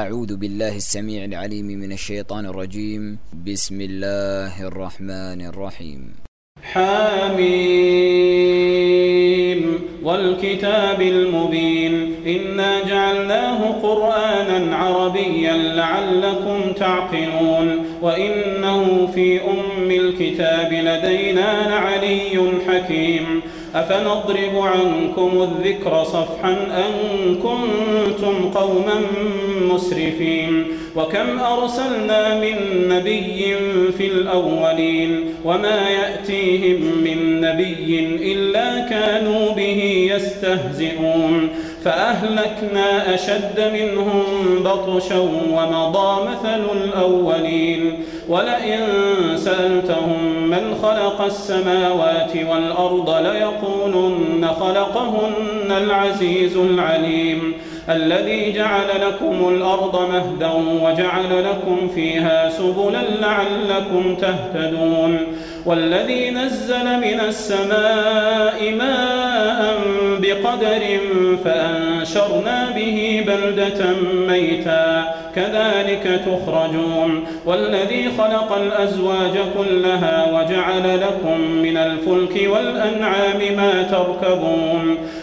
أعوذ بالله السميع العليم من الشيطان الرجيم. بسم الله الرحمن الرحيم. حميم والكتاب المبين. إنا جعلناه قرآنا عربيا لعلكم تعقلون. وإنه في أم الكتاب لدينا لعلي حكيم. أفنضرب عنكم الذكر صفحا أن كنتم قوما مسرفين. وكم أرسلنا من نبي في الأولين وما يأتيهم من نبي إلا كانوا به يستهزئون. فأهلكنا أشد منهم بطشا ومضى مثل الأولين. ولئن سألتهم من خلق السماوات والأرض ليقولن خلقهن العزيز العليم. الذي جعل لكم الأرض مهدا وجعل لكم فيها سبلا لعلكم تهتدون. والذي نزل من السماء ماء بقدر فأنشرنا به بلدة ميتا. كذلك تخرجون. والذي خلق الأزواج كلها وجعل لكم من الفلك والأنعام ما تركبون.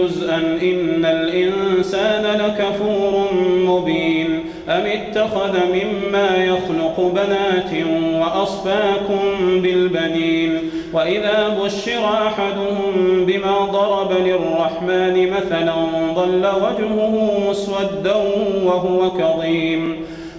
جزءا إن الإنسان لكفور مبين. أم اتخذ مما يخلق بنات وأصفاكم بالبنين؟ وإذا بشر أحدهم بما ضرب للرحمن مثلا ظل وجهه مسودا وهو كظيم.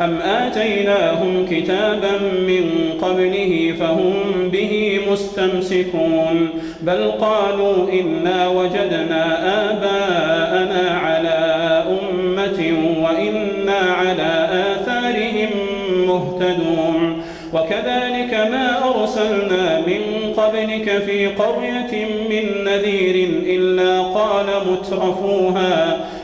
أم آتيناهم كتابا من قبله فهم به مستمسكون بل قالوا إنا وجدنا آباءنا على أمة وإنا على آثارهم مهتدون وكذلك ما أرسلنا من قبلك في قرية من نذير إلا قال مترفوها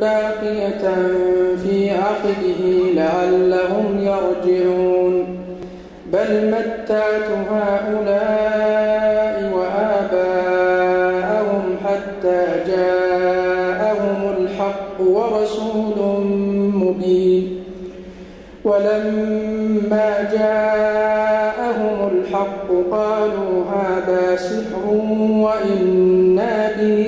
باقية في عقبه لعلهم يرجعون. بل متعت هؤلاء وآباءهم حتى جاءهم الحق ورسول مبين. ولما جاءهم الحق قالوا هذا سحر وإنا به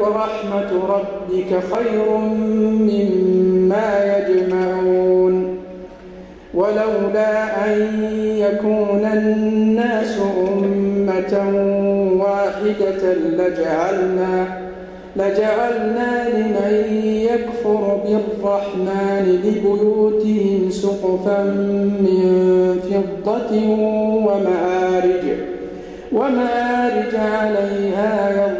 ورحمة ربك خير مما يجمعون. ولولا أن يكون الناس أمة واحدة لجعلنا لجعلنا لمن يكفر بالرحمن لبيوتهم سقفا من فضة ومعارج ومعارج عليها يظهرون.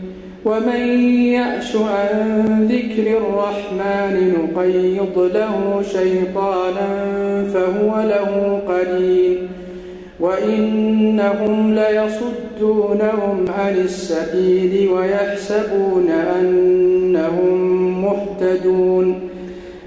ومن يعش عن ذكر الرحمن نقيض له شيطانا فهو له قليل وإنهم ليصدونهم عن السبيل ويحسبون أنهم مهتدون.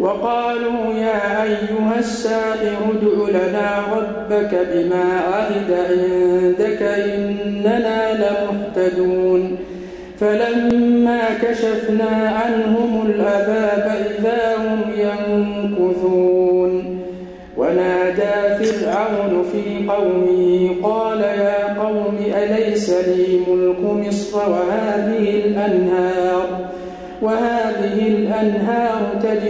وقالوا يا أيها الساحر ادع لنا ربك بما عهد عندك إننا لمهتدون. فلما كشفنا عنهم العذاب إذا هم ينكثون. ونادى فرعون في قومه قال يا قوم أليس لي ملك مصر وهذه الأنهار وهذه الأنهار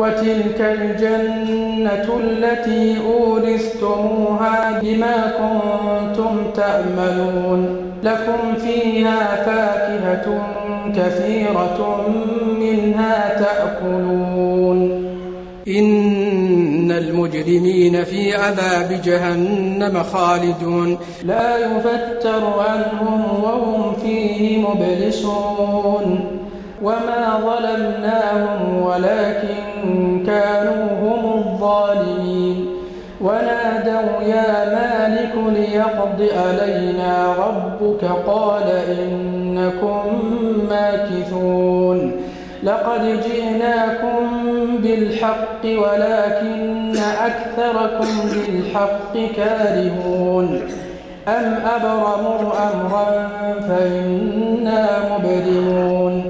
وتلك الجنة التي أورثتموها بما كنتم تأملون. لكم فيها فاكهة كثيرة منها تأكلون. إن المجرمين في عذاب جهنم خالدون. لا يفتر عنهم وهم فيه مبلسون. وما ظلمناهم ولكن كانوا هم الظالمين ونادوا يا مالك ليقض علينا ربك قال إنكم ماكثون لقد جئناكم بالحق ولكن أكثركم للحق كارهون أم أبرموا أمرا فإنا مبرمون